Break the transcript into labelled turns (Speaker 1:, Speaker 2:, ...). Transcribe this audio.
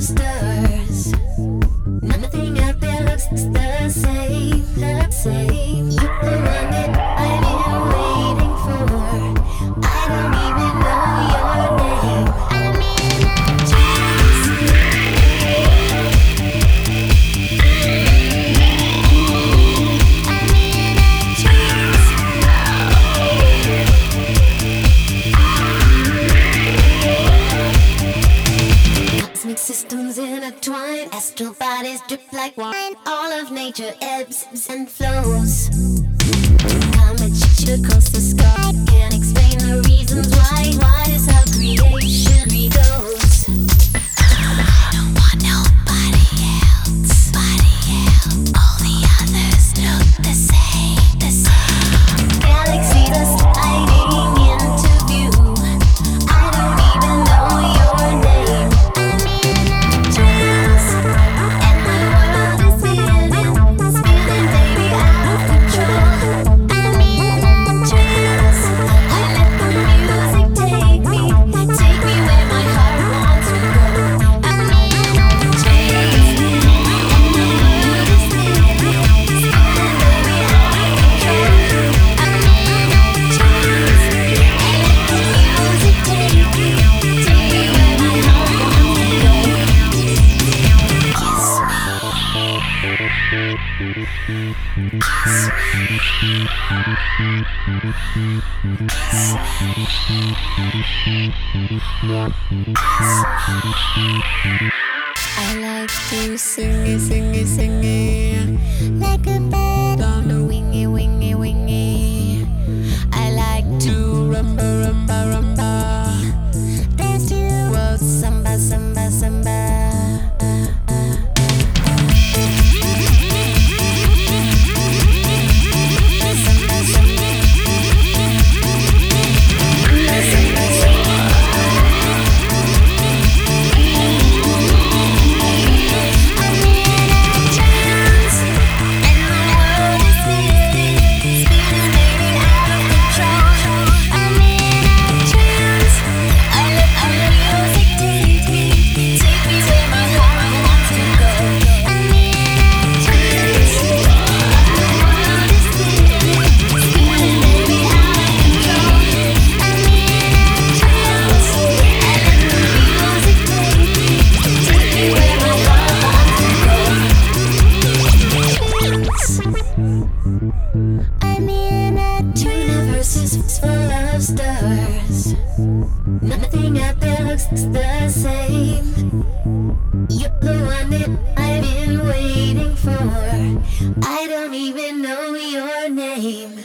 Speaker 1: stars. Nothing out there looks the same. intertwine as bodies drip like wine. All of nature ebbs and flows. How much you cost the sky? I like to sing, sing, sing, like a bird. Nothing out there looks the same. You're the one that I've been waiting for. I don't even know your name.